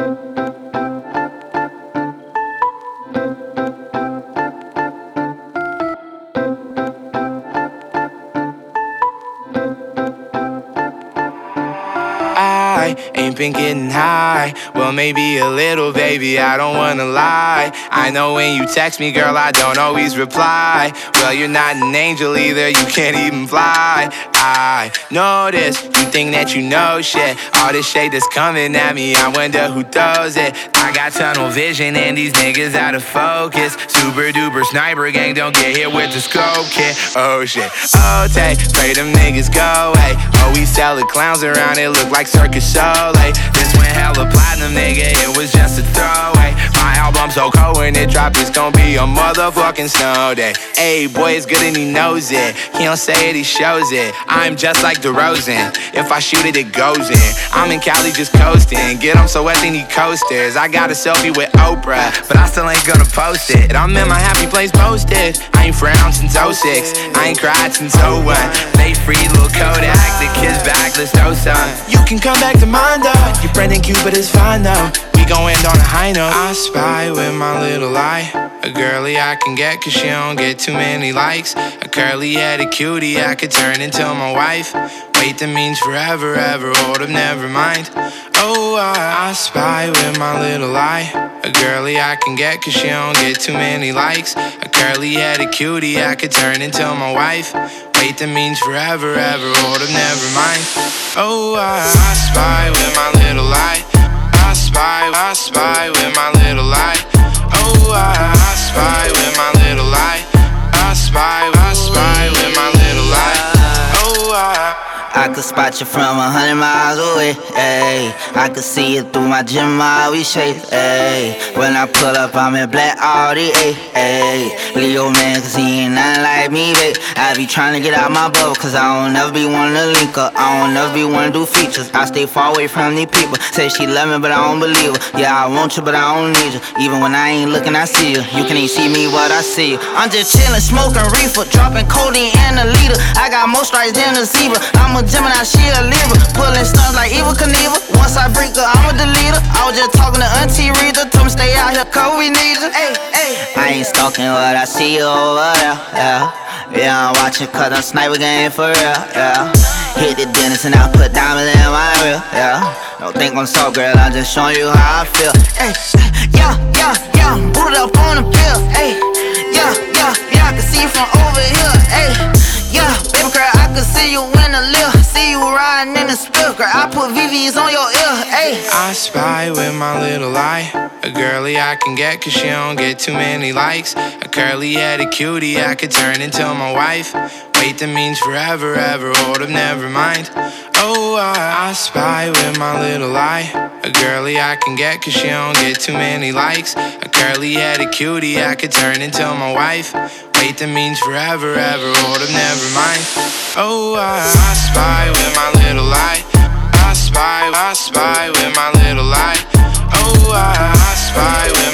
Thank you. Ain't been getting high. Well, maybe a little, baby, I don't wanna lie. I know when you text me, girl, I don't always reply. Well, you're not an angel either, you can't even fly. I this, you think that you know shit. All this shade that's coming at me, I wonder who throws it. I got tunnel vision and these niggas out of focus. Super duper sniper gang, don't get hit with the scope kit. Oh shit, oh take, pray them niggas go away. Oh, we sell the clowns around, it look like circus. Like, this went hella platinum, nigga, it was just a throwaway. My album so cold when it drop, it's gonna be a motherfucking snow day. Hey, boy, it's good and he knows it. He don't say it, he shows it. I'm just like DeRozan. If I shoot it, it goes in. I'm in Cali just coasting. Get him so wet, they need coasters. I got a selfie with Oprah, but I still ain't gonna post it. I'm in my happy place posted. I ain't frowned since 06. I ain't cried since 01. They free little Kodak. The kids backless, no oh son. You can come back to mine though. Your Brendan Cupid is fine though. We gon' end on a high note. I spy with my little eye. A girly I can get cause she don't get too many likes. A curly headed cutie I could turn into my wife. Wait, that means forever, ever. Hold up, never mind. Oh, I, I spy with my little eye. A girly I can get cause she don't get too many likes. A curly headed cutie I could turn into my wife. Wait, that means forever, ever. Hold up, never mind. Oh, I, I spy with my little eye. I spy, I spy with my little eye. Oh, I, I spy with my little eye. I spy could spot you from a hundred miles away, ayy. I could see you through my gym we shape, ayy. When I pull up, I'm in black Audi, ayy. Leo man, cause he ain't nothing like me, babe. I be trying to get out my bubble, cause I don't never be one to link up. I don't never be one to do features. I stay far away from these people. Say she love me, but I don't believe her. Yeah, I want you, but I don't need you. Even when I ain't looking, I see you. You can even see me, but I see you. I'm just chillin', smoking reefer, dropping codeine in a liter. I got more stripes than a zebra. I'm a Gemini, she a Libra. Pulling stunts like Evel Knievel. Once I break her, I'm a deleter. I was just talking to Auntie Rita. Told me stay out here, cause we need her. Hey, hey. I ain't stalking what I see you over there. Yeah. Yeah, I'm watching cause I'm sniper gang for real, yeah. Hit the dentist and I put diamonds in my reel, yeah. Don't think I'm so girl, I'm just showing you how I feel. Hey, yeah, yeah, yeah, booted up on the pill, hey. Yeah, yeah, yeah, on your ear, hey. I spy with my little eye. A girly I can get cause she don't get too many likes. A curly headed cutie I could turn into my wife. Wait, that means forever, ever. Hold up, never mind. Oh, I, I spy with my little eye. A girly I can get cause she don't get too many likes. A curly headed cutie I could turn into my wife. Wait, that means forever, ever. Hold up, never mind. Oh, I, I spy with my little eye. I spy, with my little eye. Oh, I, I spy with